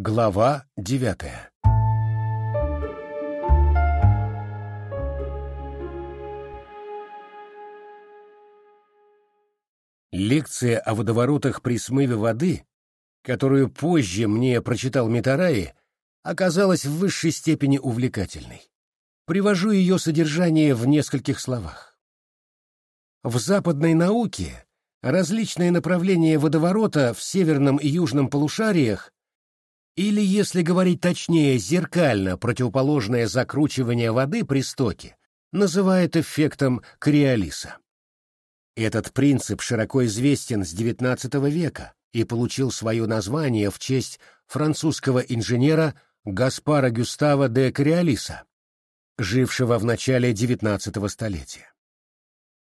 Глава девятая Лекция о водоворотах при смыве воды, которую позже мне прочитал Митараи, оказалась в высшей степени увлекательной. Привожу ее содержание в нескольких словах. В западной науке различные направления водоворота в северном и южном полушариях или, если говорить точнее, зеркально противоположное закручивание воды при стоке, называют эффектом Кориолиса. Этот принцип широко известен с XIX века и получил свое название в честь французского инженера Гаспара Гюстава де Кориолиса, жившего в начале XIX столетия.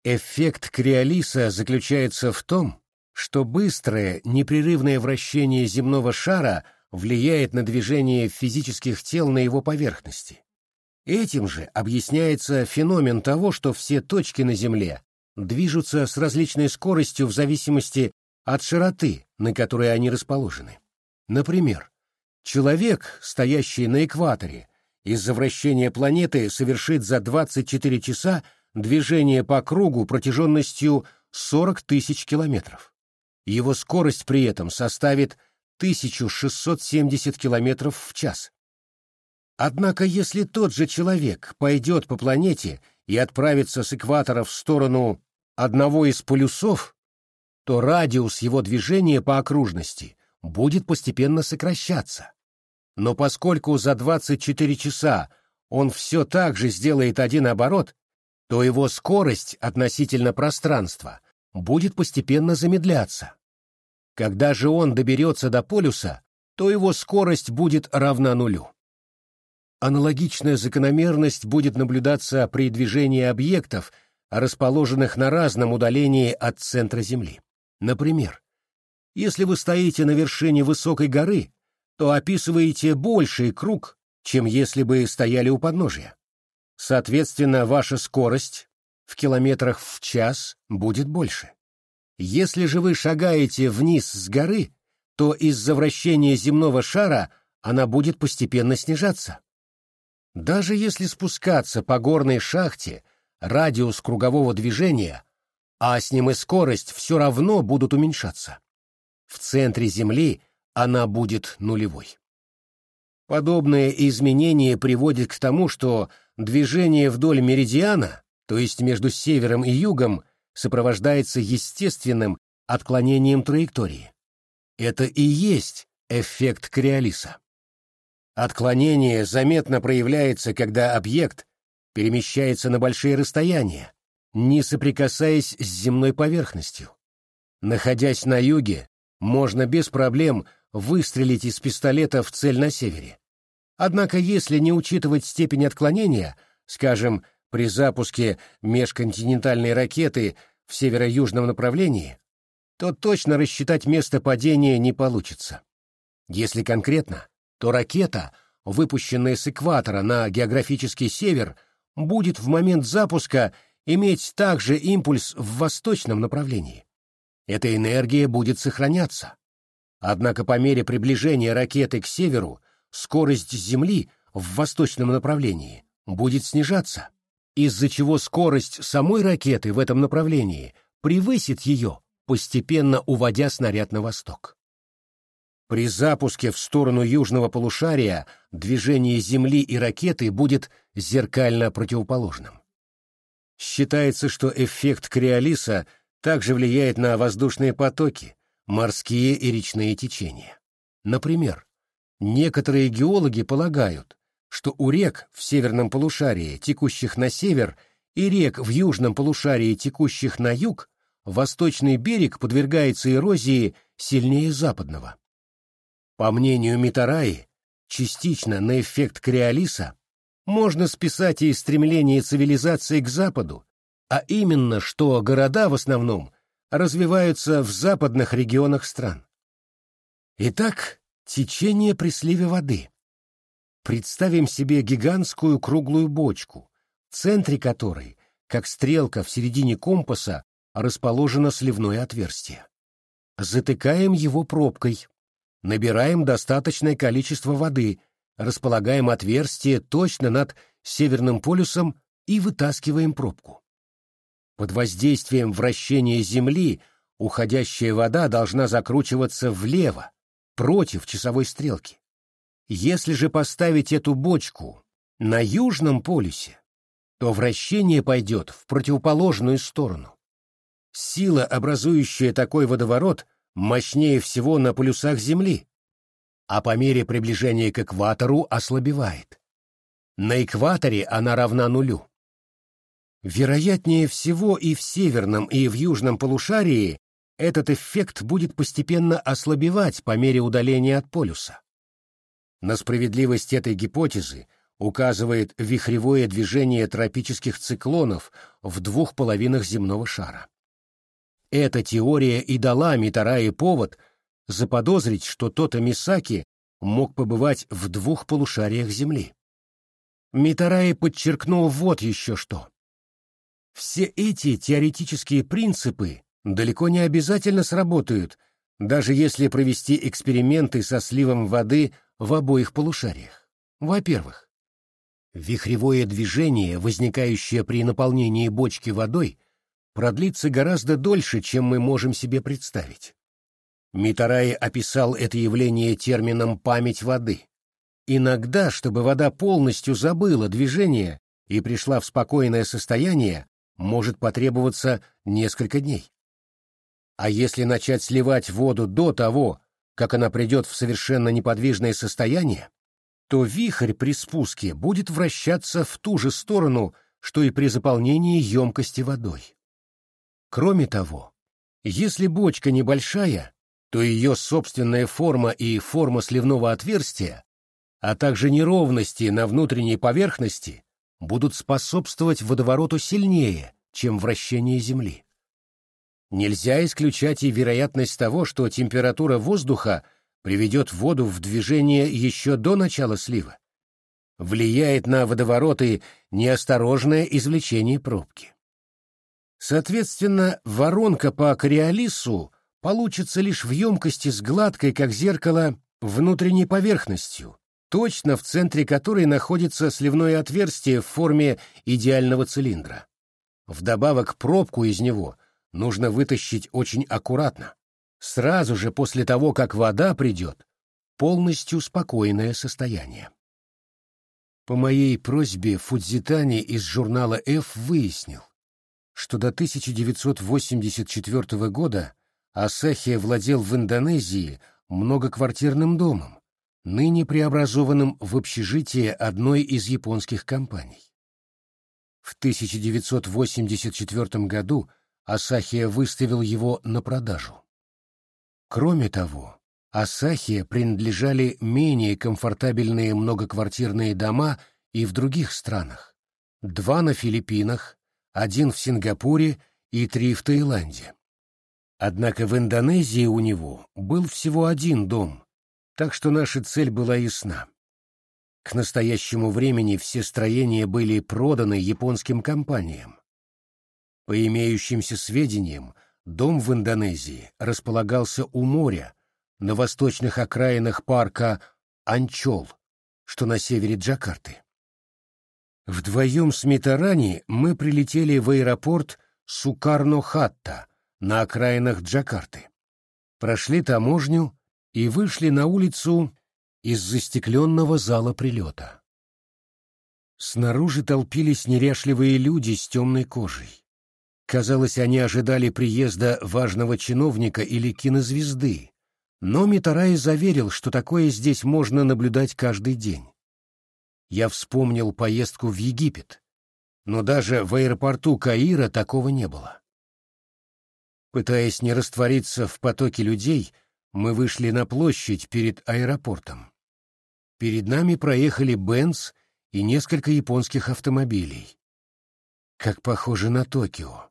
Эффект Кориолиса заключается в том, что быстрое, непрерывное вращение земного шара влияет на движение физических тел на его поверхности. Этим же объясняется феномен того, что все точки на Земле движутся с различной скоростью в зависимости от широты, на которой они расположены. Например, человек, стоящий на экваторе, из-за вращения планеты совершит за 24 часа движение по кругу протяженностью 40 тысяч километров. Его скорость при этом составит 1670 километров в час. Однако если тот же человек пойдет по планете и отправится с экватора в сторону одного из полюсов, то радиус его движения по окружности будет постепенно сокращаться. Но поскольку за 24 часа он все так же сделает один оборот, то его скорость относительно пространства будет постепенно замедляться. Когда же он доберется до полюса, то его скорость будет равна нулю. Аналогичная закономерность будет наблюдаться при движении объектов, расположенных на разном удалении от центра Земли. Например, если вы стоите на вершине высокой горы, то описываете больший круг, чем если бы стояли у подножия. Соответственно, ваша скорость в километрах в час будет больше. Если же вы шагаете вниз с горы, то из-за вращения земного шара она будет постепенно снижаться. Даже если спускаться по горной шахте, радиус кругового движения, а с ним и скорость все равно будут уменьшаться. В центре Земли она будет нулевой. Подобное изменение приводит к тому, что движение вдоль меридиана, то есть между севером и югом, сопровождается естественным отклонением траектории. Это и есть эффект Кориолиса. Отклонение заметно проявляется, когда объект перемещается на большие расстояния, не соприкасаясь с земной поверхностью. Находясь на юге, можно без проблем выстрелить из пистолета в цель на севере. Однако если не учитывать степень отклонения, скажем, при запуске межконтинентальной ракеты в северо-южном направлении, то точно рассчитать место падения не получится. Если конкретно, то ракета, выпущенная с экватора на географический север, будет в момент запуска иметь также импульс в восточном направлении. Эта энергия будет сохраняться. Однако по мере приближения ракеты к северу скорость Земли в восточном направлении будет снижаться из-за чего скорость самой ракеты в этом направлении превысит ее, постепенно уводя снаряд на восток. При запуске в сторону южного полушария движение Земли и ракеты будет зеркально противоположным. Считается, что эффект Криолиса также влияет на воздушные потоки, морские и речные течения. Например, некоторые геологи полагают, что у рек в северном полушарии, текущих на север, и рек в южном полушарии, текущих на юг, восточный берег подвергается эрозии сильнее западного. По мнению Митараи, частично на эффект Криолиса можно списать и стремление цивилизации к западу, а именно, что города в основном развиваются в западных регионах стран. Итак, течение при сливе воды. Представим себе гигантскую круглую бочку, в центре которой, как стрелка в середине компаса, расположено сливное отверстие. Затыкаем его пробкой. набираем достаточное количество воды, располагаем отверстие точно над Северным полюсом и вытаскиваем пробку. Под воздействием вращения Земли уходящая вода должна закручиваться влево, против часовой стрелки. Если же поставить эту бочку на Южном полюсе, то вращение пойдет в противоположную сторону. Сила, образующая такой водоворот, мощнее всего на полюсах Земли, а по мере приближения к экватору ослабевает. На экваторе она равна нулю. Вероятнее всего и в северном, и в южном полушарии этот эффект будет постепенно ослабевать по мере удаления от полюса. На справедливость этой гипотезы указывает вихревое движение тропических циклонов в двух половинах земного шара. Эта теория и дала Митарае повод заподозрить, что Тота Мисаки мог побывать в двух полушариях Земли. Митарае подчеркнул вот еще что. Все эти теоретические принципы далеко не обязательно сработают, даже если провести эксперименты со сливом воды в обоих полушариях. Во-первых, вихревое движение, возникающее при наполнении бочки водой, продлится гораздо дольше, чем мы можем себе представить. Митарай описал это явление термином «память воды». Иногда, чтобы вода полностью забыла движение и пришла в спокойное состояние, может потребоваться несколько дней. А если начать сливать воду до того, как она придет в совершенно неподвижное состояние, то вихрь при спуске будет вращаться в ту же сторону, что и при заполнении емкости водой. Кроме того, если бочка небольшая, то ее собственная форма и форма сливного отверстия, а также неровности на внутренней поверхности будут способствовать водовороту сильнее, чем вращение Земли. Нельзя исключать и вероятность того, что температура воздуха приведет воду в движение еще до начала слива. Влияет на водовороты неосторожное извлечение пробки. Соответственно, воронка по кориолису получится лишь в емкости с гладкой, как зеркало, внутренней поверхностью, точно в центре которой находится сливное отверстие в форме идеального цилиндра. Вдобавок пробку из него нужно вытащить очень аккуратно, сразу же после того, как вода придет, полностью спокойное состояние. По моей просьбе Фудзитани из журнала F выяснил, что до 1984 года Асахия владел в Индонезии многоквартирным домом, ныне преобразованным в общежитие одной из японских компаний. В 1984 году Асахия выставил его на продажу. Кроме того, Асахия принадлежали менее комфортабельные многоквартирные дома и в других странах. Два на Филиппинах, один в Сингапуре и три в Таиланде. Однако в Индонезии у него был всего один дом, так что наша цель была ясна. К настоящему времени все строения были проданы японским компаниям. По имеющимся сведениям, дом в Индонезии располагался у моря, на восточных окраинах парка Анчол, что на севере Джакарты. Вдвоем с Митарани мы прилетели в аэропорт Сукарно-Хатта на окраинах Джакарты. Прошли таможню и вышли на улицу из застекленного зала прилета. Снаружи толпились неряшливые люди с темной кожей. Казалось, они ожидали приезда важного чиновника или кинозвезды, но Митарай заверил, что такое здесь можно наблюдать каждый день я вспомнил поездку в Египет, но даже в аэропорту Каира такого не было. Пытаясь не раствориться в потоке людей, мы вышли на площадь перед аэропортом. Перед нами проехали Бенц и несколько японских автомобилей. «Как похоже на Токио», —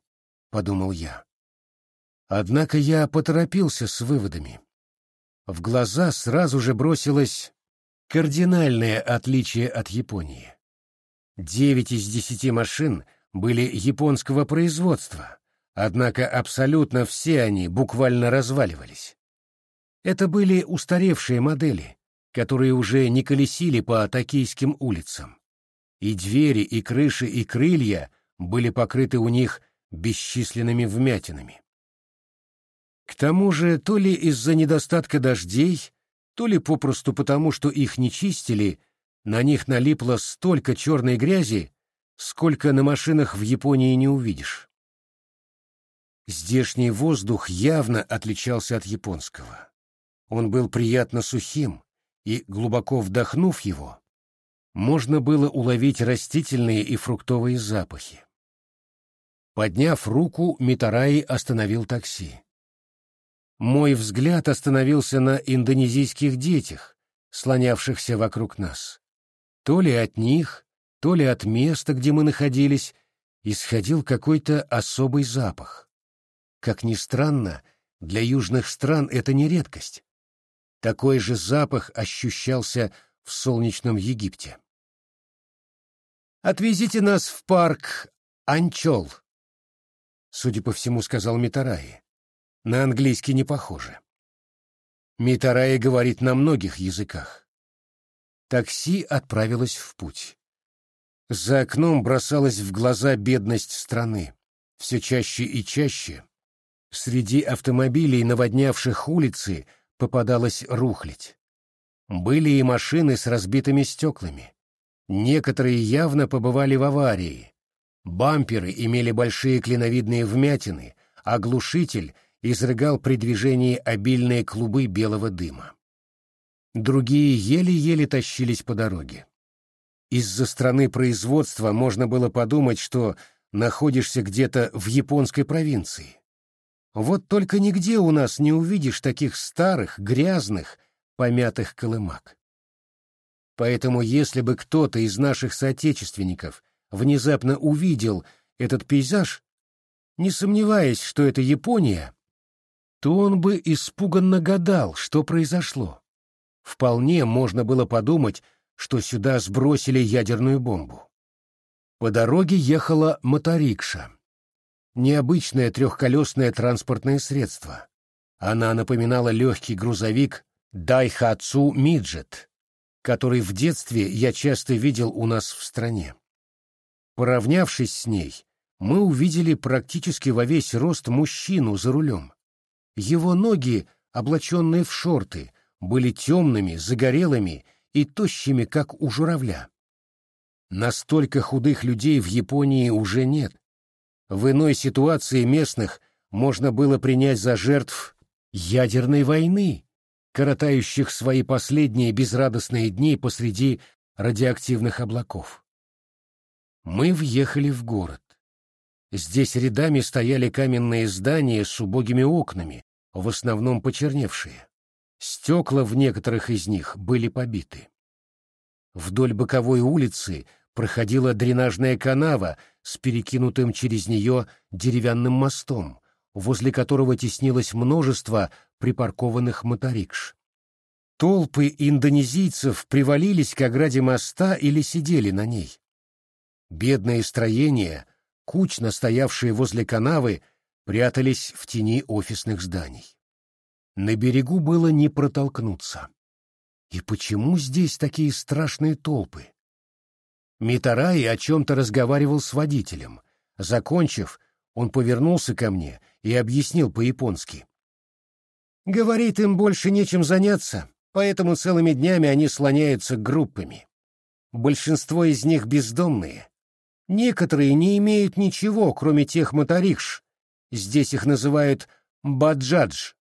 подумал я. Однако я поторопился с выводами. В глаза сразу же бросилось кардинальное отличие от Японии. Девять из десяти машин были японского производства, однако абсолютно все они буквально разваливались. Это были устаревшие модели, которые уже не колесили по токийским улицам. И двери, и крыши, и крылья были покрыты у них бесчисленными вмятинами. К тому же, то ли из-за недостатка дождей, то ли попросту потому, что их не чистили, на них налипло столько черной грязи, сколько на машинах в Японии не увидишь. Здешний воздух явно отличался от японского. Он был приятно сухим, и, глубоко вдохнув его, можно было уловить растительные и фруктовые запахи. Подняв руку, Митараи остановил такси. Мой взгляд остановился на индонезийских детях, слонявшихся вокруг нас. То ли от них, то ли от места, где мы находились, исходил какой-то особый запах. Как ни странно, для южных стран это не редкость. Такой же запах ощущался в солнечном Египте. «Отвезите нас в парк Анчол», — судя по всему, сказал Митараи. На английский не похоже. Митараи говорит на многих языках. Такси отправилось в путь. За окном бросалась в глаза бедность страны. Все чаще и чаще среди автомобилей, наводнявших улицы, попадалась рухлядь. Были и машины с разбитыми стеклами. Некоторые явно побывали в аварии. Бамперы имели большие клиновидные вмятины, а глушитель изрыгал при движении обильные клубы белого дыма. Другие еле-еле тащились по дороге. Из-за страны производства можно было подумать, что находишься где-то в японской провинции. Вот только нигде у нас не увидишь таких старых, грязных, помятых колымак. Поэтому если бы кто-то из наших соотечественников внезапно увидел этот пейзаж, не сомневаясь, что это Япония, то он бы испуганно гадал, что произошло. Вполне можно было подумать, что сюда сбросили ядерную бомбу. По дороге ехала моторикша необычное трехколесное транспортное средство. Она напоминала легкий грузовик Дайхатсу Миджет, который в детстве я часто видел у нас в стране. Поравнявшись с ней, мы увидели практически во весь рост мужчину за рулем. Его ноги, облаченные в шорты, были темными, загорелыми и тощими, как у журавля. Настолько худых людей в Японии уже нет, в иной ситуации местных можно было принять за жертв ядерной войны, коротающих свои последние безрадостные дни посреди радиоактивных облаков. Мы въехали в город. Здесь рядами стояли каменные здания с убогими окнами, в основном почерневшие. Стекла в некоторых из них были побиты. Вдоль боковой улицы проходила дренажная канава с перекинутым через нее деревянным мостом, возле которого теснилось множество припаркованных моторикш. Толпы индонезийцев привалились к ограде моста или сидели на ней. Бедные строения, кучно стоявшие возле канавы, прятались в тени офисных зданий. На берегу было не протолкнуться. И почему здесь такие страшные толпы? Митараи о чем-то разговаривал с водителем. Закончив, он повернулся ко мне и объяснил по-японски. «Говорит, им больше нечем заняться, поэтому целыми днями они слоняются группами. Большинство из них бездомные. Некоторые не имеют ничего, кроме тех моторикш. Здесь их называют баджадж.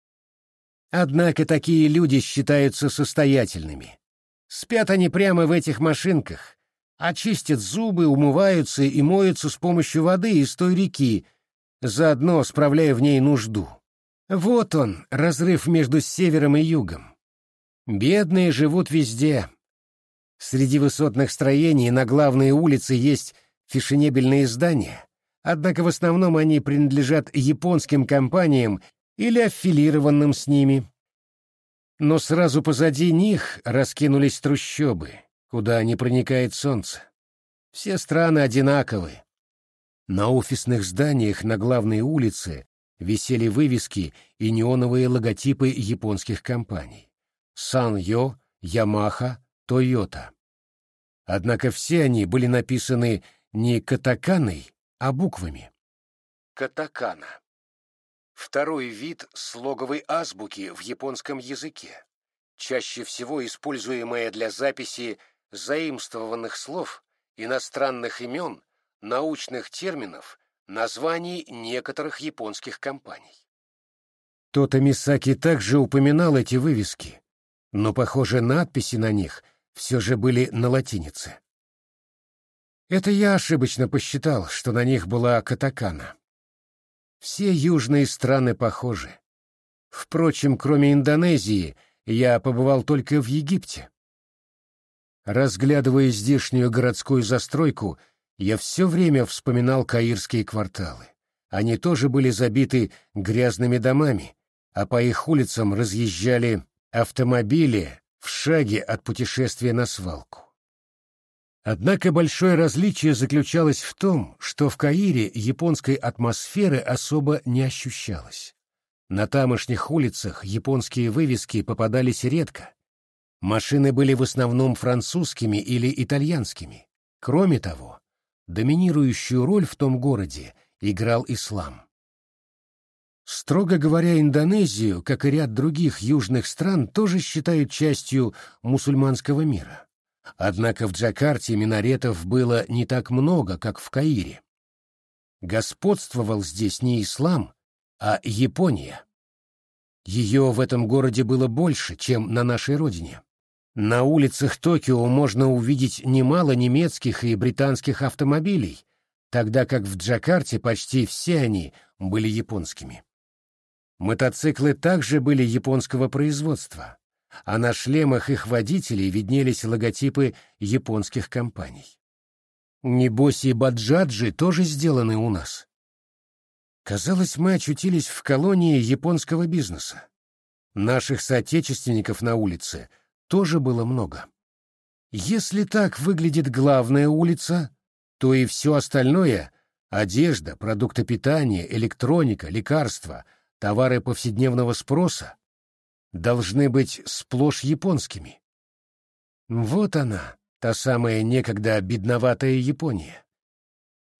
Однако такие люди считаются состоятельными. Спят они прямо в этих машинках, очистят зубы, умываются и моются с помощью воды из той реки, заодно справляя в ней нужду. Вот он, разрыв между севером и югом. Бедные живут везде. Среди высотных строений на главной улице есть фешенебельные здания, однако в основном они принадлежат японским компаниям или аффилированным с ними. Но сразу позади них раскинулись трущобы, куда не проникает солнце. Все страны одинаковы. На офисных зданиях на главной улице висели вывески и неоновые логотипы японских компаний — Саньо, Ямаха, Тойота. Однако все они были написаны не катаканой, а буквами. Катакана. Второй вид слоговой азбуки в японском языке, чаще всего используемая для записи заимствованных слов, иностранных имен, научных терминов, названий некоторых японских компаний. Тота Мисаки также упоминал эти вывески, но, похоже, надписи на них все же были на латинице. Это я ошибочно посчитал, что на них была катакана. Все южные страны похожи. Впрочем, кроме Индонезии, я побывал только в Египте. Разглядывая здешнюю городскую застройку, я все время вспоминал каирские кварталы. Они тоже были забиты грязными домами, а по их улицам разъезжали автомобили в шаге от путешествия на свалку. Однако большое различие заключалось в том, что в Каире японской атмосферы особо не ощущалось. На тамошних улицах японские вывески попадались редко. Машины были в основном французскими или итальянскими. Кроме того, доминирующую роль в том городе играл ислам. Строго говоря, Индонезию, как и ряд других южных стран, тоже считают частью мусульманского мира. Однако в Джакарте минаретов было не так много, как в Каире. Господствовал здесь не ислам, а Япония. Ее в этом городе было больше, чем на нашей родине. На улицах Токио можно увидеть немало немецких и британских автомобилей, тогда как в Джакарте почти все они были японскими. Мотоциклы также были японского производства, а на шлемах их водителей виднелись логотипы японских компаний. Небось и баджаджи тоже сделаны у нас. Казалось, мы очутились в колонии японского бизнеса. Наших соотечественников на улице тоже было много. Если так выглядит главная улица, то и все остальное — одежда, продукты питания, электроника, лекарства, товары повседневного спроса должны быть сплошь японскими. Вот она, та самая некогда бедноватая Япония.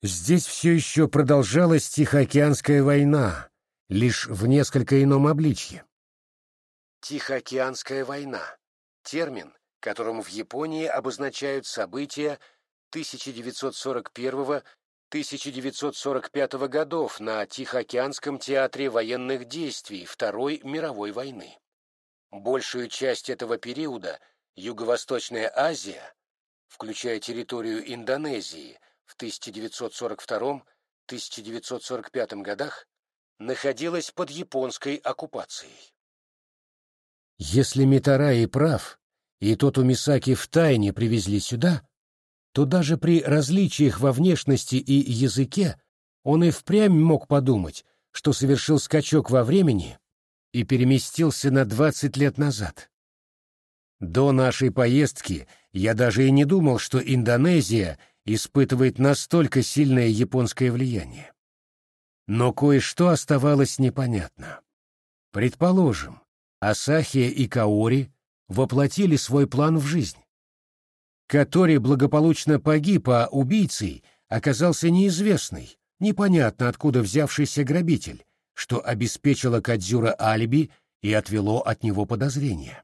Здесь все еще продолжалась Тихоокеанская война, лишь в несколько ином обличье. Тихоокеанская война — термин, которым в Японии обозначают события 1941-1945 годов на Тихоокеанском театре военных действий Второй мировой войны. Большую часть этого периода Юго-Восточная Азия, включая территорию Индонезии в 1942-1945 годах, находилась под японской оккупацией. Если Митараи прав, и тот у Мисаки втайне привезли сюда, то даже при различиях во внешности и языке он и впрямь мог подумать, что совершил скачок во времени и переместился на двадцать лет назад. До нашей поездки я даже и не думал, что Индонезия испытывает настолько сильное японское влияние. Но кое-что оставалось непонятно. Предположим, Асахия и Каори воплотили свой план в жизнь. Который благополучно погиб, а убийцей оказался неизвестный, непонятно откуда взявшийся грабитель, что обеспечило Кадзюра алиби и отвело от него подозрения.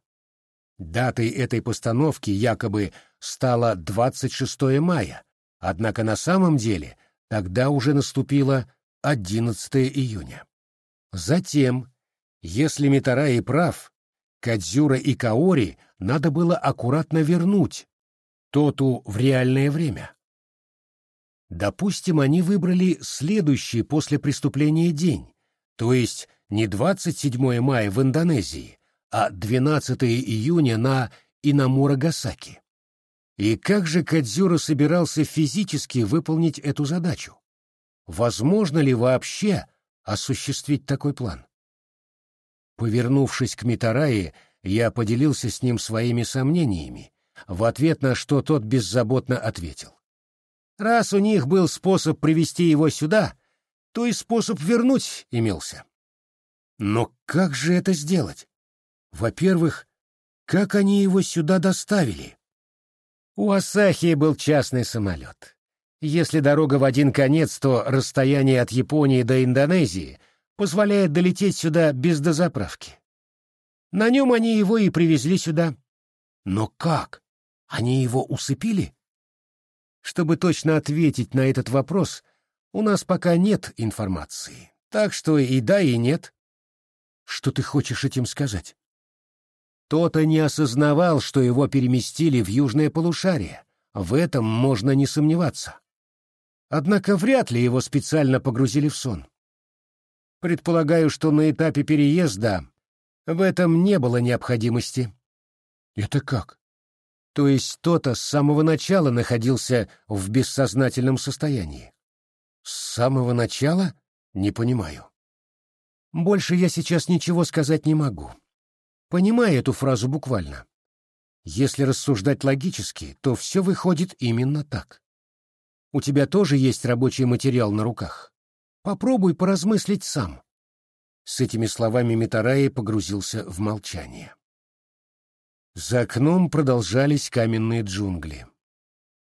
Датой этой постановки якобы стало 26 мая, однако на самом деле тогда уже наступило 11 июня. Затем, если Митараи прав, Кадзюра и Каори надо было аккуратно вернуть Тоту в реальное время. Допустим, они выбрали следующий после преступления день, то есть не 27 мая в Индонезии, а 12 июня на Инамурагасаки. И как же Кадзюра собирался физически выполнить эту задачу? Возможно ли вообще осуществить такой план? Повернувшись к Митараи, я поделился с ним своими сомнениями, в ответ на что тот беззаботно ответил. Раз у них был способ привести его сюда, то и способ вернуть имелся. Но как же это сделать? Во-первых, как они его сюда доставили? У Асахи был частный самолет. Если дорога в один конец, то расстояние от Японии до Индонезии позволяет долететь сюда без дозаправки. На нем они его и привезли сюда. Но как? Они его усыпили? Чтобы точно ответить на этот вопрос, у нас пока нет информации. Так что и да, и нет. Что ты хочешь этим сказать? Тот-то не осознавал, что его переместили в южное полушарие. В этом можно не сомневаться. Однако вряд ли его специально погрузили в сон. Предполагаю, что на этапе переезда в этом не было необходимости. Это как? То есть кто-то с самого начала находился в бессознательном состоянии. С самого начала? Не понимаю. Больше я сейчас ничего сказать не могу. Понимаю эту фразу буквально. Если рассуждать логически, то все выходит именно так. У тебя тоже есть рабочий материал на руках. Попробуй поразмыслить сам. С этими словами Митараи погрузился в молчание. За окном продолжались каменные джунгли.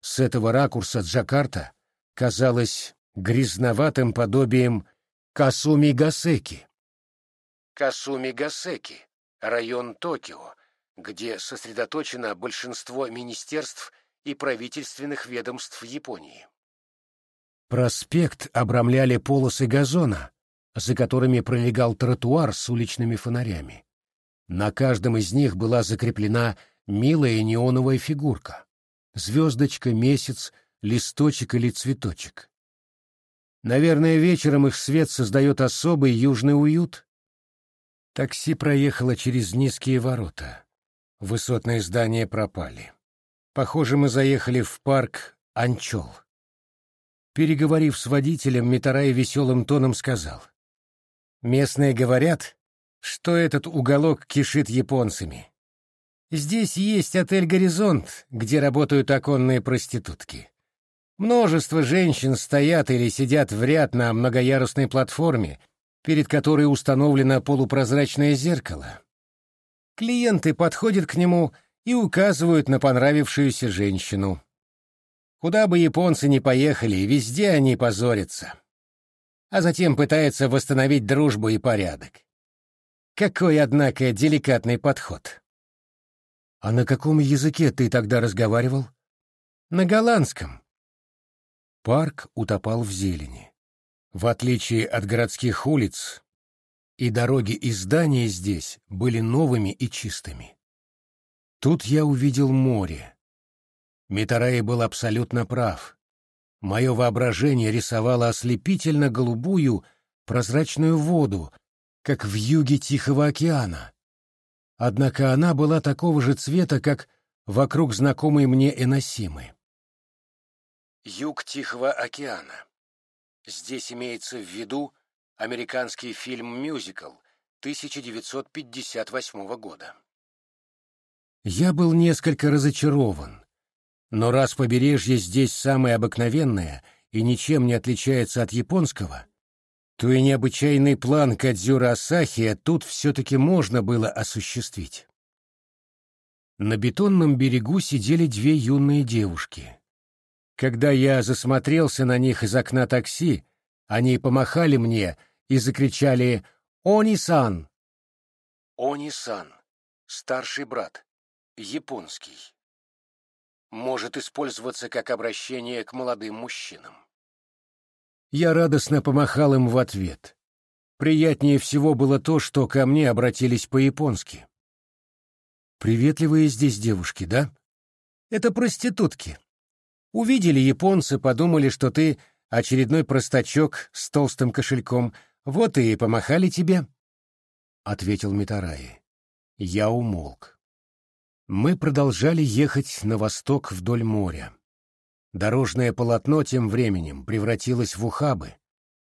С этого ракурса Джакарта казалась грязноватым подобием Касуми-Гасеки. Касуми-Гасеки — район Токио, где сосредоточено большинство министерств и правительственных ведомств Японии. Проспект обрамляли полосы газона, за которыми пролегал тротуар с уличными фонарями. На каждом из них была закреплена милая неоновая фигурка. Звездочка, месяц, листочек или цветочек. Наверное, вечером их свет создает особый южный уют. Такси проехало через низкие ворота. Высотные здания пропали. Похоже, мы заехали в парк Анчол. Переговорив с водителем, Митарай веселым тоном сказал. «Местные говорят, что этот уголок кишит японцами. Здесь есть отель «Горизонт», где работают оконные проститутки. Множество женщин стоят или сидят в ряд на многоярусной платформе, перед которой установлено полупрозрачное зеркало. Клиенты подходят к нему и указывают на понравившуюся женщину. Куда бы японцы ни поехали, везде они позорятся. А затем пытаются восстановить дружбу и порядок. Какой, однако, деликатный подход. А на каком языке ты тогда разговаривал? На голландском. Парк утопал в зелени. В отличие от городских улиц, и дороги и здания здесь были новыми и чистыми. Тут я увидел море. Митарей был абсолютно прав. Мое воображение рисовало ослепительно голубую прозрачную воду, как в юге Тихого океана. Однако она была такого же цвета, как вокруг знакомой мне Эносимы. Юг Тихого океана. Здесь имеется в виду американский фильм-мюзикл 1958 года. Я был несколько разочарован, но раз побережье здесь самое обыкновенное и ничем не отличается от японского, то и необычайный план Кадзюра Асахия тут все-таки можно было осуществить. На бетонном берегу сидели две юные девушки. Когда я засмотрелся на них из окна такси, они помахали мне и закричали «Они-сан!» «Они-сан» — старший брат, японский. Может использоваться как обращение к молодым мужчинам. Я радостно помахал им в ответ. Приятнее всего было то, что ко мне обратились по-японски. «Приветливые здесь девушки, да?» «Это проститутки. Увидели японцы, подумали, что ты очередной простачок с толстым кошельком, вот и помахали тебе», — ответил Митараи. Я умолк. Мы продолжали ехать на восток вдоль моря. Дорожное полотно тем временем превратилось в ухабы.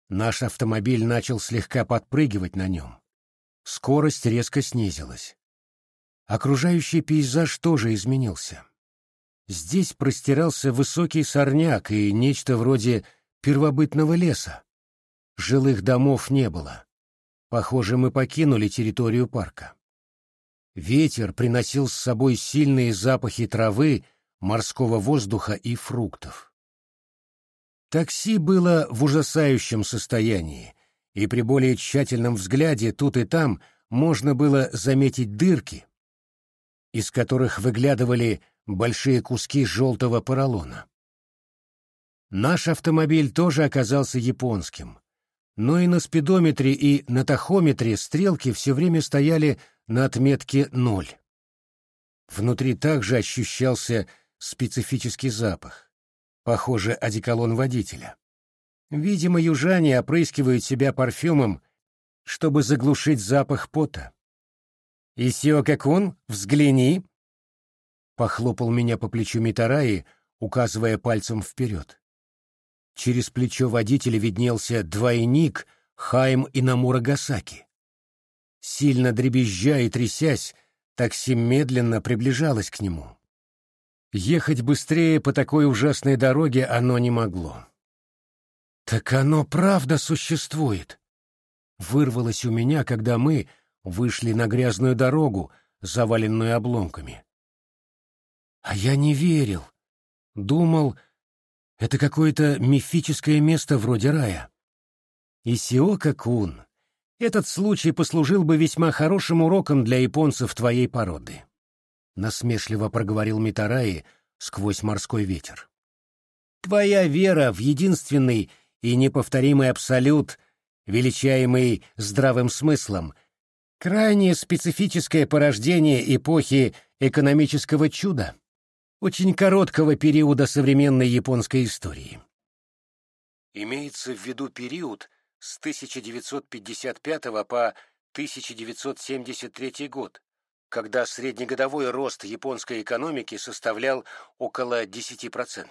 Наш автомобиль начал слегка подпрыгивать на нем. Скорость резко снизилась. Окружающий пейзаж тоже изменился. Здесь простирался высокий сорняк и нечто вроде первобытного леса. Жилых домов не было. Похоже, мы покинули территорию парка. Ветер приносил с собой сильные запахи травы, морского воздуха и фруктов. Такси было в ужасающем состоянии, и при более тщательном взгляде тут и там можно было заметить дырки, из которых выглядывали большие куски желтого поролона. Наш автомобиль тоже оказался японским, но и на спидометре и на тахометре стрелки все время стояли на отметке ноль. Внутри также ощущался специфический запах. Похоже, одеколон водителя. Видимо, южане опрыскивают себя парфюмом, чтобы заглушить запах пота. «Исио Какун, взгляни!» Похлопал меня по плечу Митараи, указывая пальцем вперед. Через плечо водителя виднелся двойник Хайм и Намура Гасаки. Сильно дребезжа и трясясь, такси медленно приближалось к нему. Ехать быстрее по такой ужасной дороге оно не могло. «Так оно правда существует!» Вырвалось у меня, когда мы вышли на грязную дорогу, заваленную обломками. А я не верил. Думал, это какое-то мифическое место вроде рая. Исиока-кун, этот случай послужил бы весьма хорошим уроком для японцев твоей породы. Насмешливо проговорил Митараи сквозь морской ветер. Твоя вера в единственный и неповторимый абсолют, величаемый здравым смыслом, крайне специфическое порождение эпохи экономического чуда очень короткого периода современной японской истории. Имеется в виду период с 1955 по 1973 год, когда среднегодовой рост японской экономики составлял около 10%.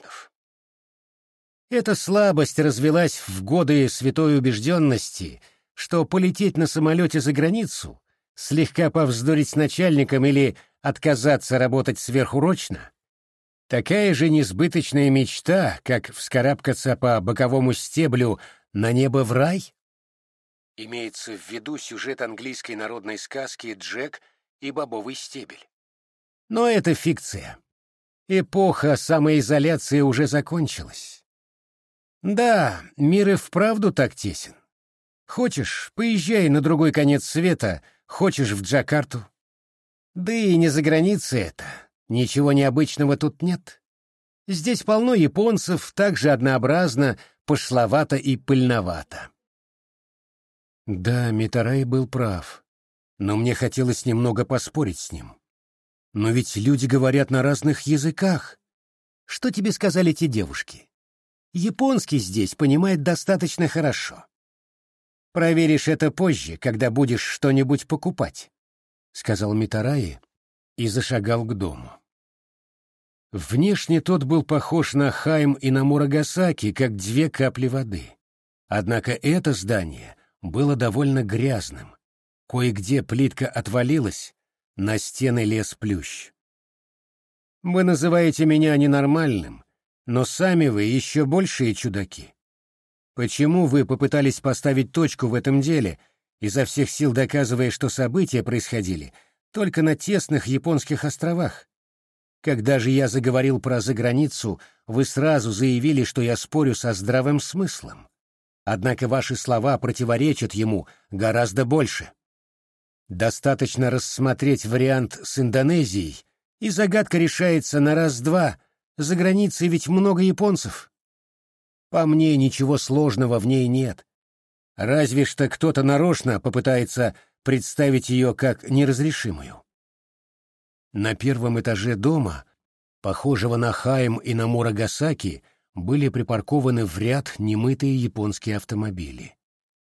Эта слабость развелась в годы святой убежденности, что полететь на самолете за границу, слегка повздорить с начальником или отказаться работать сверхурочно Такая же несбыточная мечта, как вскарабкаться по боковому стеблю на небо в рай? Имеется в виду сюжет английской народной сказки «Джек и бобовый стебель». Но это фикция. Эпоха самоизоляции уже закончилась. Да, мир и вправду так тесен. Хочешь, поезжай на другой конец света, хочешь в Джакарту. Да и не за границей это. Ничего необычного тут нет. Здесь полно японцев, так же однообразно, пошловато и пыльновато. Да, Митарай был прав, но мне хотелось немного поспорить с ним. Но ведь люди говорят на разных языках. Что тебе сказали те девушки? Японский здесь понимает достаточно хорошо. Проверишь это позже, когда будешь что-нибудь покупать, — сказал Митараи и зашагал к дому. Внешне тот был похож на Хайм и на Мурагасаки, как две капли воды. Однако это здание было довольно грязным. Кое-где плитка отвалилась, на стены лез плющ. Вы называете меня ненормальным, но сами вы еще большие чудаки. Почему вы попытались поставить точку в этом деле, изо всех сил доказывая, что события происходили только на тесных японских островах? Когда же я заговорил про заграницу, вы сразу заявили, что я спорю со здравым смыслом. Однако ваши слова противоречат ему гораздо больше. Достаточно рассмотреть вариант с Индонезией, и загадка решается на раз-два. За границей ведь много японцев. По мне, ничего сложного в ней нет. Разве что кто-то нарочно попытается представить ее как неразрешимую. На первом этаже дома, похожего на Хайм и на Мурагасаки, были припаркованы в ряд немытые японские автомобили.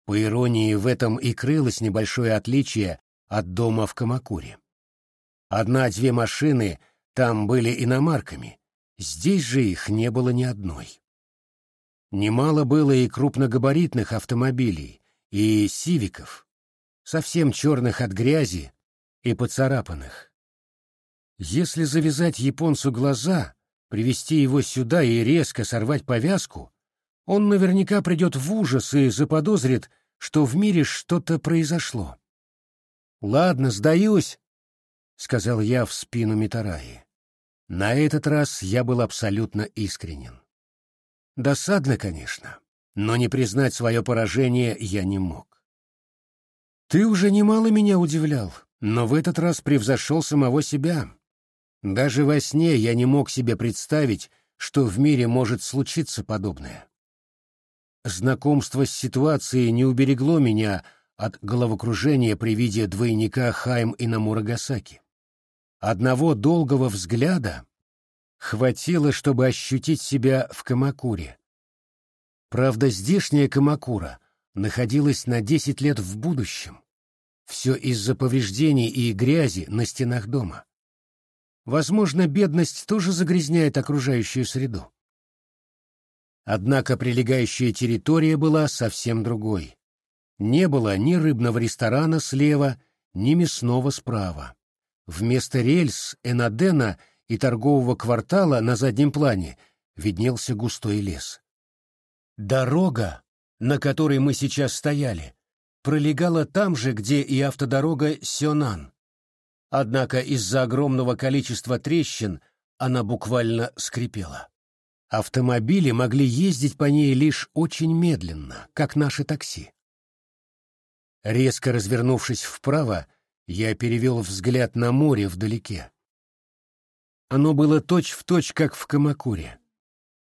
По иронии, в этом и крылось небольшое отличие от дома в Камакуре. Одна-две машины там были иномарками, здесь же их не было ни одной. Немало было и крупногабаритных автомобилей, и сивиков, совсем черных от грязи и поцарапанных. Если завязать японцу глаза, привести его сюда и резко сорвать повязку, он наверняка придет в ужас и заподозрит, что в мире что-то произошло. «Ладно, сдаюсь», — сказал я в спину Митараи. На этот раз я был абсолютно искренен. Досадно, конечно, но не признать свое поражение я не мог. Ты уже немало меня удивлял, но в этот раз превзошел самого себя. Даже во сне я не мог себе представить, что в мире может случиться подобное. Знакомство с ситуацией не уберегло меня от головокружения при виде двойника Хайм и Намурагасаки. Одного долгого взгляда хватило, чтобы ощутить себя в Камакуре. Правда, здешняя Камакура находилась на десять лет в будущем. Все из-за повреждений и грязи на стенах дома. Возможно, бедность тоже загрязняет окружающую среду. Однако прилегающая территория была совсем другой. Не было ни рыбного ресторана слева, ни мясного справа. Вместо рельс, Энадена и торгового квартала на заднем плане виднелся густой лес. Дорога, на которой мы сейчас стояли, пролегала там же, где и автодорога Сёнан. Однако из-за огромного количества трещин она буквально скрипела. Автомобили могли ездить по ней лишь очень медленно, как наши такси. Резко развернувшись вправо, я перевел взгляд на море вдалеке. Оно было точь-в-точь, точь, как в Камакуре.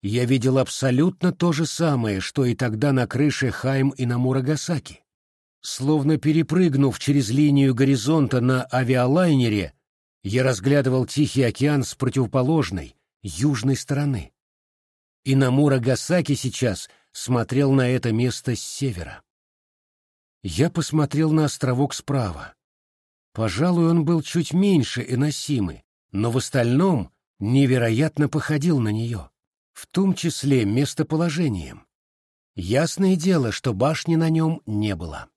Я видел абсолютно то же самое, что и тогда на крыше Хайм и на Мурагасаки. Словно перепрыгнув через линию горизонта на авиалайнере, я разглядывал Тихий океан с противоположной, южной стороны и Намура Гасаки сейчас смотрел на это место с севера. Я посмотрел на островок справа. Пожалуй, он был чуть меньше Эносимы, но в остальном невероятно походил на нее, в том числе местоположением. Ясное дело, что башни на нем не было.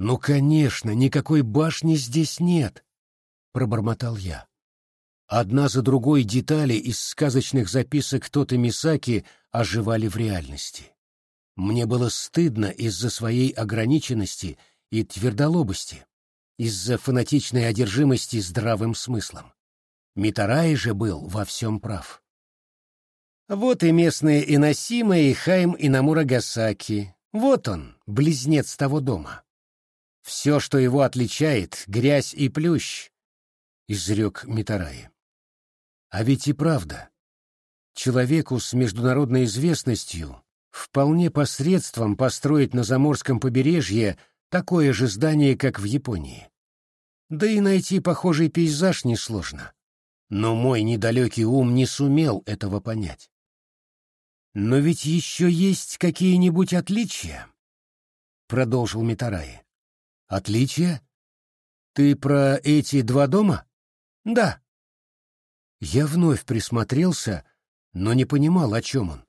«Ну, конечно, никакой башни здесь нет», — пробормотал я. Одна за другой детали из сказочных записок Тоты Мисаки оживали в реальности. Мне было стыдно из-за своей ограниченности и твердолобости, из-за фанатичной одержимости здравым смыслом. Митараи же был во всем прав. Вот и местные Иносима и Хайм и Намурагасаки. Вот он, близнец того дома. Все, что его отличает, — грязь и плющ, — изрек Митараи. А ведь и правда. Человеку с международной известностью вполне посредством построить на заморском побережье такое же здание, как в Японии. Да и найти похожий пейзаж несложно. Но мой недалекий ум не сумел этого понять. «Но ведь еще есть какие-нибудь отличия?» — продолжил Митараи. «Отличия? Ты про эти два дома?» «Да», я вновь присмотрелся, но не понимал, о чем он.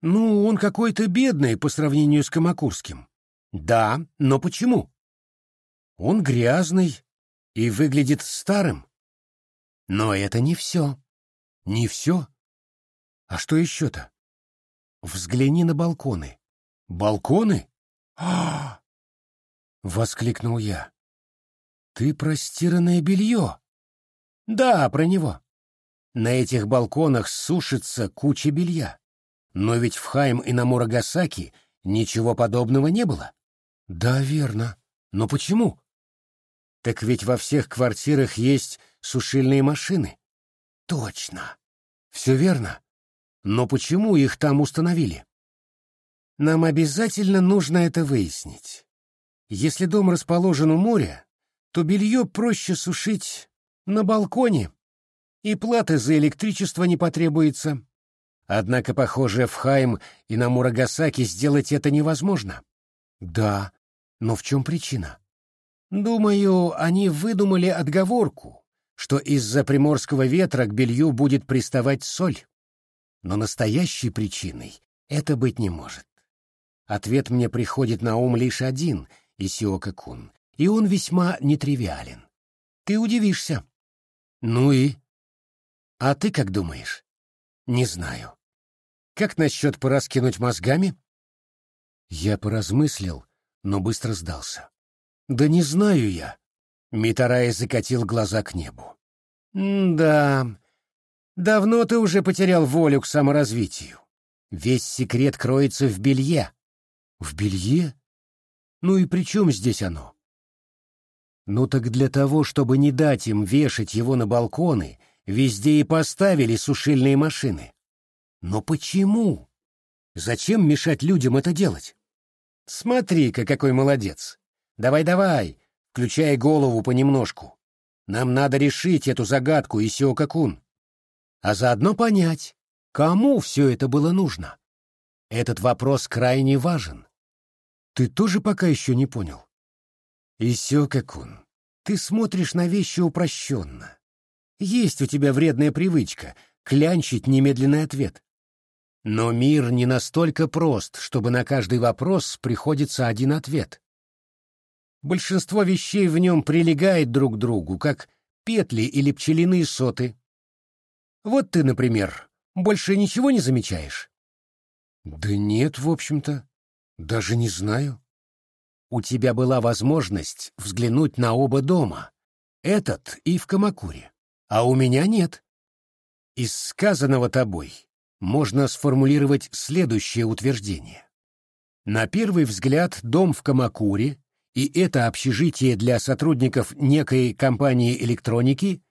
Ну, он какой-то бедный по сравнению с Камакурским. Да, но почему? Он грязный и выглядит старым. Но это не все. Не все? А что еще-то? Взгляни на балконы. Балконы? А! Воскликнул я. Ты простиранное белье. Да, про него. На этих балконах сушится куча белья. Но ведь в Хайм и на Мурагасаки ничего подобного не было. Да, верно. Но почему? Так ведь во всех квартирах есть сушильные машины. Точно. Все верно. Но почему их там установили? Нам обязательно нужно это выяснить. Если дом расположен у моря, то белье проще сушить на балконе, и платы за электричество не потребуется. Однако, похоже, в Хайм и на Мурагасаки сделать это невозможно. Да, но в чем причина? Думаю, они выдумали отговорку, что из-за приморского ветра к белью будет приставать соль. Но настоящей причиной это быть не может. Ответ мне приходит на ум лишь один, Исиока-кун, и он весьма нетривиален. Ты удивишься. Ну и? А ты как думаешь? Не знаю. Как насчет пораскинуть мозгами? Я поразмыслил, но быстро сдался. «Да не знаю я». Митарай закатил глаза к небу. «Да, давно ты уже потерял волю к саморазвитию. Весь секрет кроется в белье». «В белье? Ну и при чем здесь оно?» «Ну так для того, чтобы не дать им вешать его на балконы, везде и поставили сушильные машины. Но почему? Зачем мешать людям это делать? Смотри-ка, какой молодец. Давай-давай, включай голову понемножку. Нам надо решить эту загадку, Исио-Какун. А заодно понять, кому все это было нужно. Этот вопрос крайне важен. Ты тоже пока еще не понял? Исио-Какун, ты смотришь на вещи упрощенно. Есть у тебя вредная привычка — клянчить немедленный ответ. Но мир не настолько прост, чтобы на каждый вопрос приходится один ответ. Большинство вещей в нем прилегает друг к другу, как петли или пчелиные соты. Вот ты, например, больше ничего не замечаешь? Да нет, в общем-то. Даже не знаю. У тебя была возможность взглянуть на оба дома. Этот и в Камакуре. А у меня нет. Из сказанного тобой можно сформулировать следующее утверждение. На первый взгляд дом в Камакуре и это общежитие для сотрудников некой компании электроники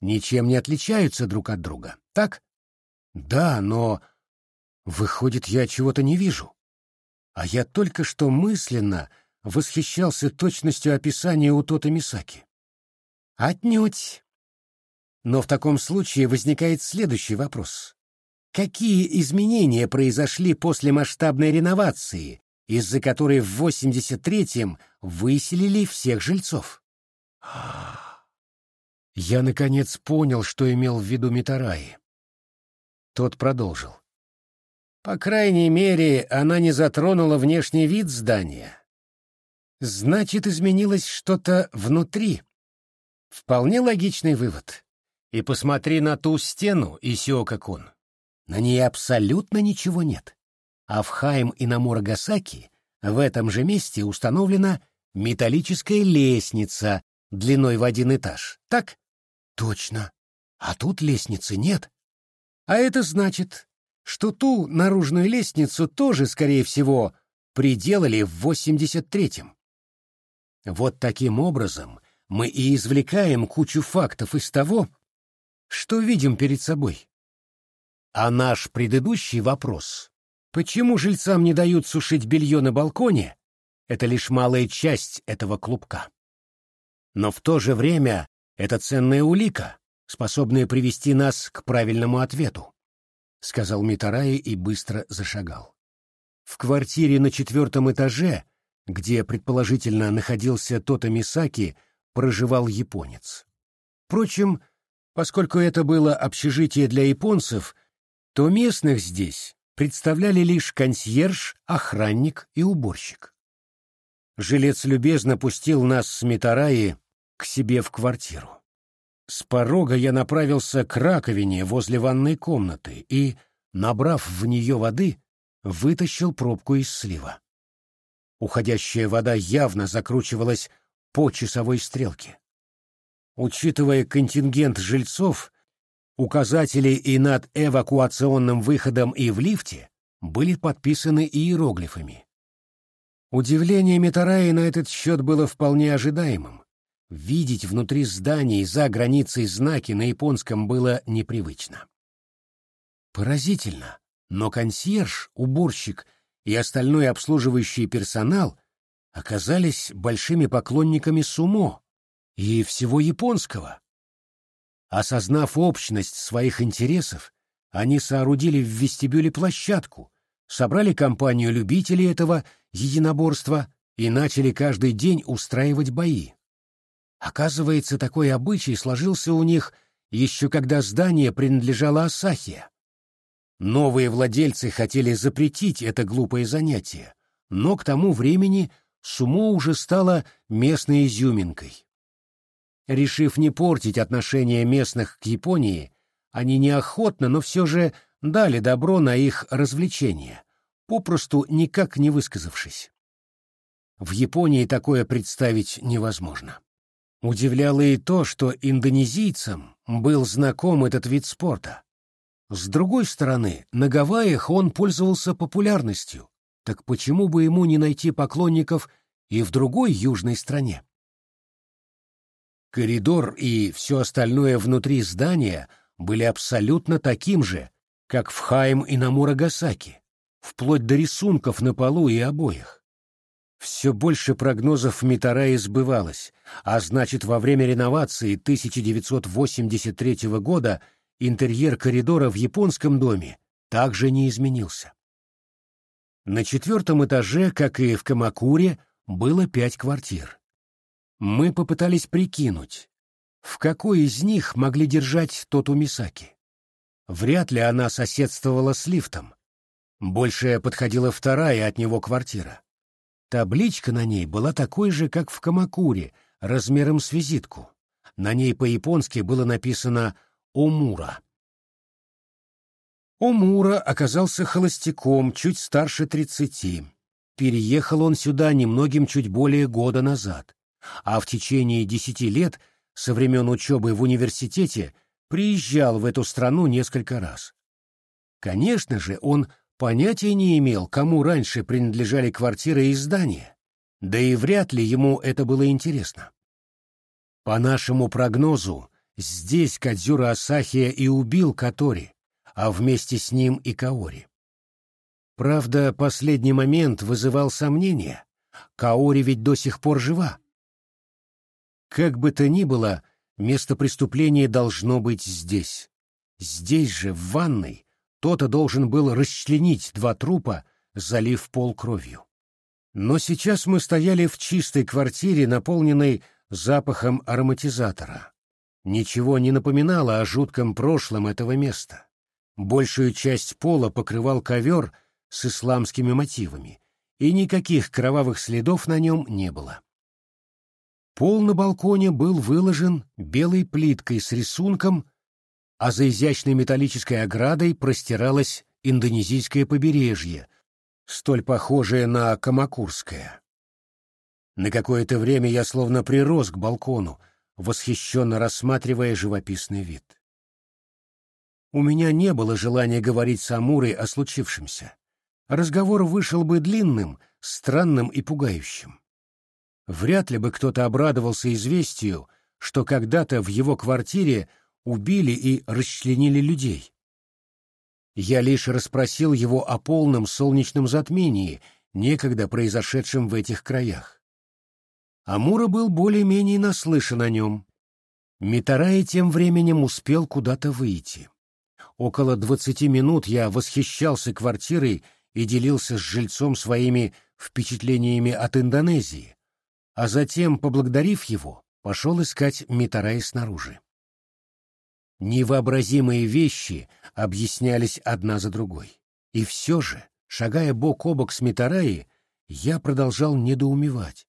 ничем не отличаются друг от друга, так? Да, но... Выходит, я чего-то не вижу. А я только что мысленно восхищался точностью описания у Тота Мисаки. Отнюдь. Но в таком случае возникает следующий вопрос. Какие изменения произошли после масштабной реновации, из-за которой в 83-м выселили всех жильцов? Я, наконец, понял, что имел в виду Митараи. Тот продолжил. По крайней мере, она не затронула внешний вид здания. Значит, изменилось что-то внутри. Вполне логичный вывод. И посмотри на ту стену, Исиока-кун. На ней абсолютно ничего нет. А в Хайм и на Мурагасаки в этом же месте установлена металлическая лестница длиной в один этаж. Так? Точно. А тут лестницы нет. А это значит, что ту наружную лестницу тоже, скорее всего, приделали в 83-м. Вот таким образом мы и извлекаем кучу фактов из того, что видим перед собой. А наш предыдущий вопрос, почему жильцам не дают сушить белье на балконе, это лишь малая часть этого клубка. Но в то же время это ценная улика, способная привести нас к правильному ответу, — сказал Митараи и быстро зашагал. В квартире на четвертом этаже, где, предположительно, находился Тота Мисаки, проживал японец. Впрочем, поскольку это было общежитие для японцев, то местных здесь представляли лишь консьерж, охранник и уборщик. Жилец любезно пустил нас с Митараи к себе в квартиру. С порога я направился к раковине возле ванной комнаты и, набрав в нее воды, вытащил пробку из слива. Уходящая вода явно закручивалась по часовой стрелке. Учитывая контингент жильцов, Указатели и над эвакуационным выходом и в лифте были подписаны иероглифами. Удивление Метараи на этот счет было вполне ожидаемым. Видеть внутри зданий за границей знаки на японском было непривычно. Поразительно, но консьерж, уборщик и остальной обслуживающий персонал оказались большими поклонниками сумо и всего японского. Осознав общность своих интересов, они соорудили в вестибюле площадку, собрали компанию любителей этого единоборства и начали каждый день устраивать бои. Оказывается, такой обычай сложился у них еще когда здание принадлежало Асахия. Новые владельцы хотели запретить это глупое занятие, но к тому времени сумо уже стало местной изюминкой. Решив не портить отношения местных к Японии, они неохотно, но все же дали добро на их развлечение, попросту никак не высказавшись. в Японии такое представить невозможно. Удивляло и то, что индонезийцам был знаком этот вид спорта. С другой стороны, на Гавайях он пользовался популярностью, так почему бы ему не найти поклонников и в другой южной стране? Коридор и все остальное внутри здания были абсолютно таким же, как в Хайм и на Мурагасаки, вплоть до рисунков на полу и обоях. Все больше прогнозов Митараи сбывалось, а значит, во время реновации 1983 года интерьер коридора в японском доме также не изменился. На четвертом этаже, как и в Камакуре, было пять квартир. Мы попытались прикинуть, в какой из них могли держать Тоту Мисаки. Вряд ли она соседствовала с лифтом. Больше подходила вторая от него квартира. Табличка на ней была такой же, как в Камакуре, размером с визитку. На ней по-японски было написано «Омура». Омура оказался холостяком, чуть старше тридцати. Переехал он сюда немногим чуть более года назад, а в течение десяти лет со времен учебы в университете приезжал в эту страну несколько раз. Конечно же, он понятия не имел, кому раньше принадлежали квартиры и здания, да и вряд ли ему это было интересно. По нашему прогнозу, здесь Кадзюра Асахия и убил Катори, а вместе с ним и Каори. Правда, последний момент вызывал сомнения. Каори ведь до сих пор жива. Как бы то ни было, место преступления должно быть здесь. Здесь же, в ванной, кто-то должен был расчленить два трупа, залив пол кровью. Но сейчас мы стояли в чистой квартире, наполненной запахом ароматизатора. Ничего не напоминало о жутком прошлом этого места. Большую часть пола покрывал ковер с исламскими мотивами, и никаких кровавых следов на нем не было. Пол на балконе был выложен белой плиткой с рисунком а за изящной металлической оградой простиралось индонезийское побережье, столь похожее на Камакурское. На какое-то время я словно прирос к балкону, восхищенно рассматривая живописный вид. У меня не было желания говорить с Амурой о случившемся. Разговор вышел бы длинным, странным и пугающим. Вряд ли бы кто-то обрадовался известию, что когда-то в его квартире убили и расчленили людей. Я лишь расспросил его о полном солнечном затмении, некогда произошедшем в этих краях. Амура был более-менее наслышан о нем. Митарай тем временем успел куда-то выйти. Около двадцати минут я восхищался квартирой и делился с жильцом своими впечатлениями от Индонезии, а затем, поблагодарив его, пошел искать Митарай снаружи. Невообразимые вещи объяснялись одна за другой. И все же, шагая бок о бок с Митараи, я продолжал недоумевать.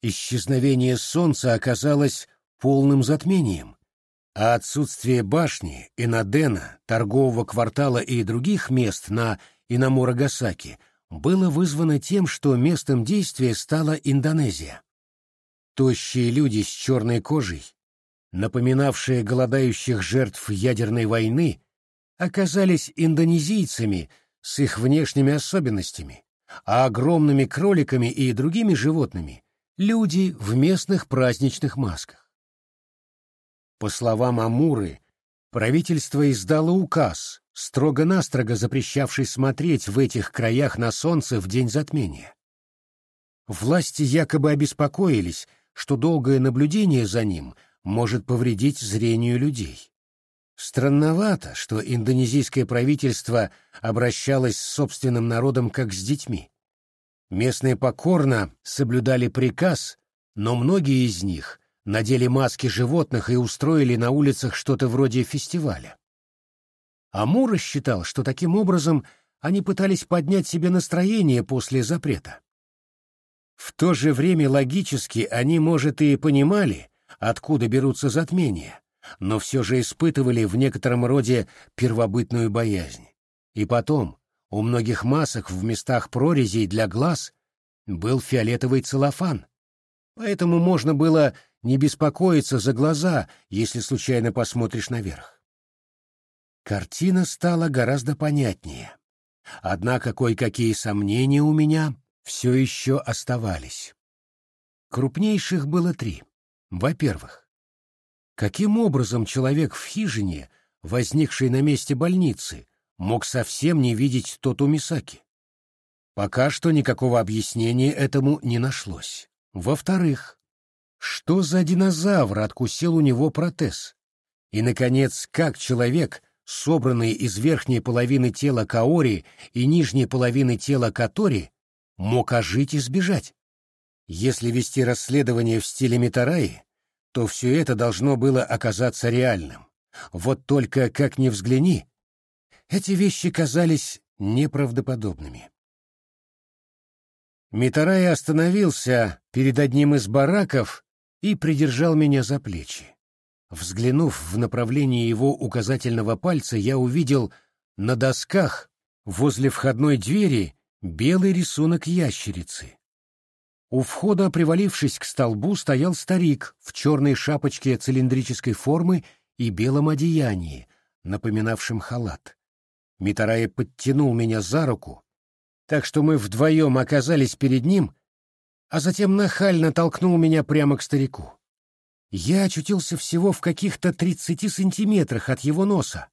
Исчезновение солнца оказалось полным затмением, а отсутствие башни, Инадена, торгового квартала и других мест на Инамурагасаки было вызвано тем, что местом действия стала Индонезия. Тощие люди с черной кожей, напоминавшие голодающих жертв ядерной войны, оказались индонезийцами с их внешними особенностями, а огромными кроликами и другими животными — люди в местных праздничных масках. По словам Амуры, правительство издало указ, строго-настрого запрещавший смотреть в этих краях на солнце в день затмения. Власти якобы обеспокоились, что долгое наблюдение за ним — может повредить зрению людей. Странновато, что индонезийское правительство обращалось с собственным народом как с детьми. Местные покорно соблюдали приказ, но многие из них надели маски животных и устроили на улицах что-то вроде фестиваля. Амура считал, что таким образом они пытались поднять себе настроение после запрета. В то же время логически они, может, и понимали, откуда берутся затмения, но все же испытывали в некотором роде первобытную боязнь. И потом, у многих масок в местах прорезей для глаз был фиолетовый целлофан, поэтому можно было не беспокоиться за глаза, если случайно посмотришь наверх. Картина стала гораздо понятнее. Однако кое-какие сомнения у меня все еще оставались. Крупнейших было три. Во-первых, каким образом человек в хижине, возникшей на месте больницы, мог совсем не видеть Тоту Мисаки? Пока что никакого объяснения этому не нашлось. Во-вторых, что за динозавр откусил у него протез? И, наконец, как человек, собранный из верхней половины тела Каори и нижней половины тела Катори, мог ожить и сбежать? Если вести расследование в стиле Митараи, то все это должно было оказаться реальным. Вот только, как ни взгляни, эти вещи казались неправдоподобными. Митарай остановился перед одним из бараков и придержал меня за плечи. Взглянув в направлении его указательного пальца, я увидел на досках возле входной двери белый рисунок ящерицы. У входа, привалившись к столбу, стоял старик в черной шапочке цилиндрической формы и белом одеянии, напоминавшем халат. Митарай подтянул меня за руку, так что мы вдвоем оказались перед ним, а затем нахально толкнул меня прямо к старику. Я очутился всего в каких-то тридцати сантиметрах от его носа,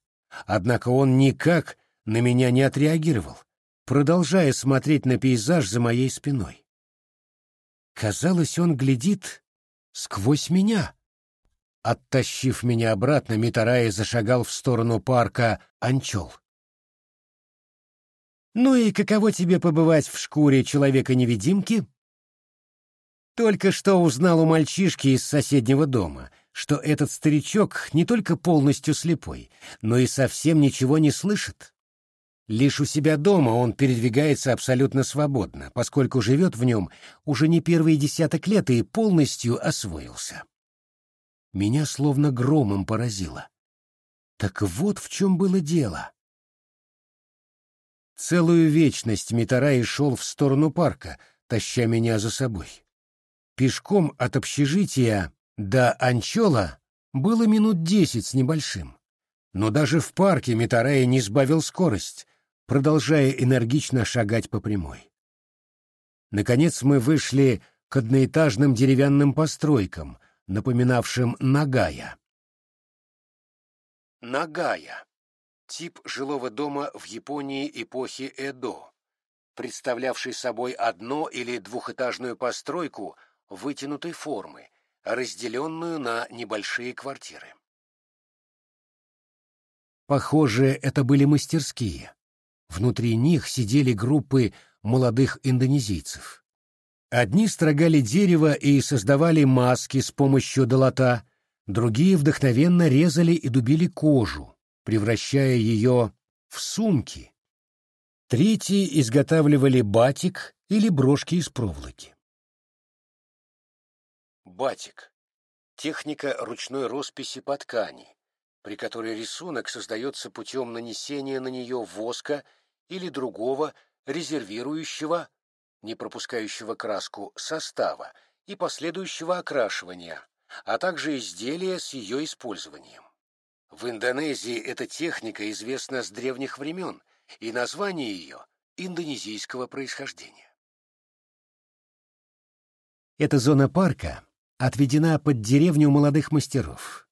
однако он никак на меня не отреагировал, продолжая смотреть на пейзаж за моей спиной. Казалось, он глядит сквозь меня. Оттащив меня обратно, Митарай зашагал в сторону парка Анчол. Ну и каково тебе побывать в шкуре человека-невидимки? Только что узнал у мальчишки из соседнего дома, что этот старичок не только полностью слепой, но и совсем ничего не слышит. Лишь у себя дома он передвигается абсолютно свободно, поскольку живет в нем уже не первые десяток лет и полностью освоился. Меня словно громом поразило. Так вот в чем было дело. Целую вечность Митарай шел в сторону парка, таща меня за собой. Пешком от общежития до Анчола было минут десять с небольшим. Но даже в парке Митарай не сбавил скорость, продолжая энергично шагать по прямой. Наконец мы вышли к одноэтажным деревянным постройкам, напоминавшим Нагая. Нагая тип жилого дома в Японии эпохи Эдо, представлявший собой одно- или двухэтажную постройку вытянутой формы, разделенную на небольшие квартиры. Похоже, это были мастерские. Внутри них сидели группы молодых индонезийцев. Одни строгали дерево и создавали маски с помощью долота, другие вдохновенно резали и дубили кожу, превращая ее в сумки. Третьи изготавливали батик или брошки из проволоки. Батик — техника ручной росписи по ткани, при которой рисунок создается путем нанесения на нее воска или другого резервирующего, не пропускающего краску, состава и последующего окрашивания, а также изделия с ее использованием. В Индонезии эта техника известна с древних времен, и название ее индонезийского происхождения. Эта зона парка отведена под деревню молодых мастеров.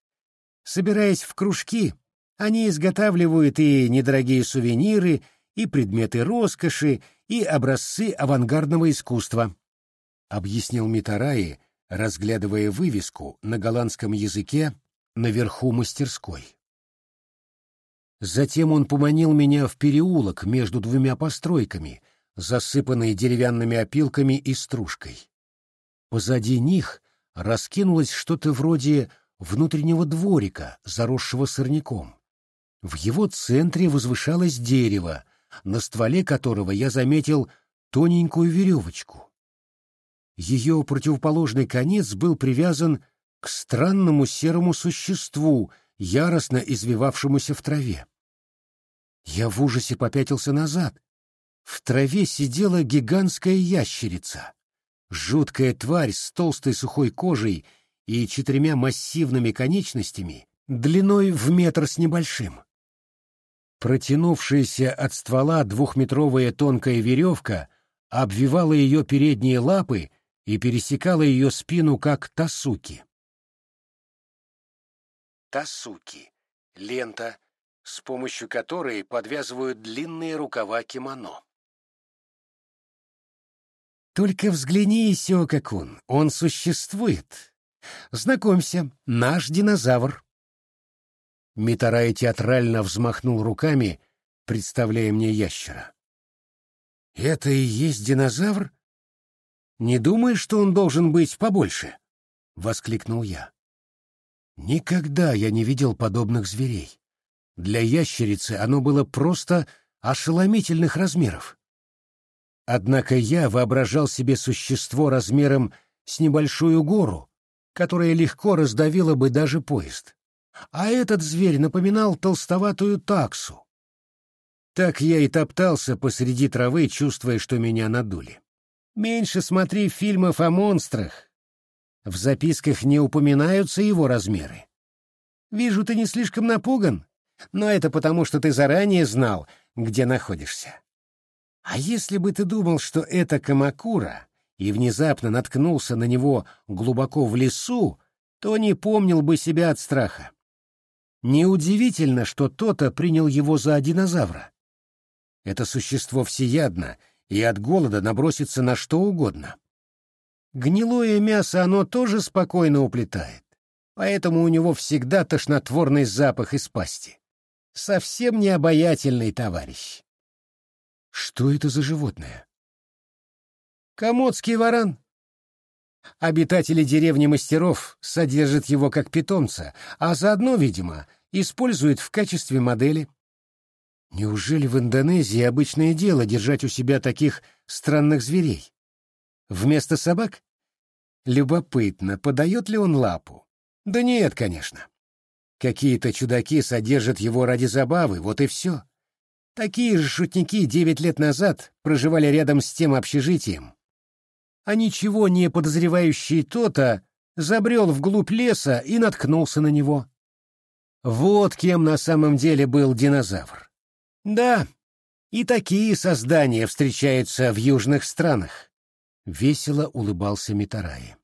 Собираясь в кружки, они изготавливают и недорогие сувениры, и предметы роскоши, и образцы авангардного искусства, объяснил Митараи, разглядывая вывеску на голландском языке наверху мастерской. Затем он поманил меня в переулок между двумя постройками, засыпанные деревянными опилками и стружкой. Позади них раскинулось что-то вроде внутреннего дворика, заросшего сорняком. В его центре возвышалось дерево, на стволе которого я заметил тоненькую веревочку. Ее противоположный конец был привязан к странному серому существу, яростно извивавшемуся в траве. Я в ужасе попятился назад. В траве сидела гигантская ящерица. жуткая тварь с толстой сухой кожей и четырьмя массивными конечностями, длиной в метр с небольшим. Протянувшаяся от ствола двухметровая тонкая веревка обвивала ее передние лапы и пересекала ее спину, как тасуки. Тасуки — лента, с помощью которой подвязывают длинные рукава кимоно. Только взгляни, Сёкакун, он существует. Знакомься, наш динозавр. Митарай театрально взмахнул руками, представляя мне ящера. «Это и есть динозавр? Не думаешь, что он должен быть побольше?» — воскликнул я. Никогда я не видел подобных зверей. Для ящерицы оно было просто ошеломительных размеров. Однако я воображал себе существо размером с небольшую гору, которая легко раздавила бы даже поезд а этот зверь напоминал толстоватую таксу. Так я и топтался посреди травы, чувствуя, что меня надули. Меньше смотри фильмов о монстрах. В записках не упоминаются его размеры. Вижу, ты не слишком напуган, но это потому, что ты заранее знал, где находишься. А если бы ты думал, что это Камакура, и внезапно наткнулся на него глубоко в лесу, то не помнил бы себя от страха. Неудивительно, что Тота принял его за динозавра. Это существо всеядно и от голода набросится на что угодно. Гнилое мясо оно тоже спокойно уплетает, поэтому у него всегда тошнотворный запах из пасти. Совсем не обаятельный товарищ. Что это за животное? Комодский варан. Обитатели деревни мастеров содержат его как питомца, а заодно, видимо, используют в качестве модели. Неужели в Индонезии обычное дело держать у себя таких странных зверей? Вместо собак? Любопытно, подает ли он лапу? Да нет, конечно. Какие-то чудаки содержат его ради забавы, вот и все. Такие же шутники девять лет назад проживали рядом с тем общежитием. А ничего не подозревающий то-то забрел вглубь леса и наткнулся на него. Вот кем на самом деле был динозавр. Да, и такие создания встречаются в южных странах. Весело улыбался Митараи.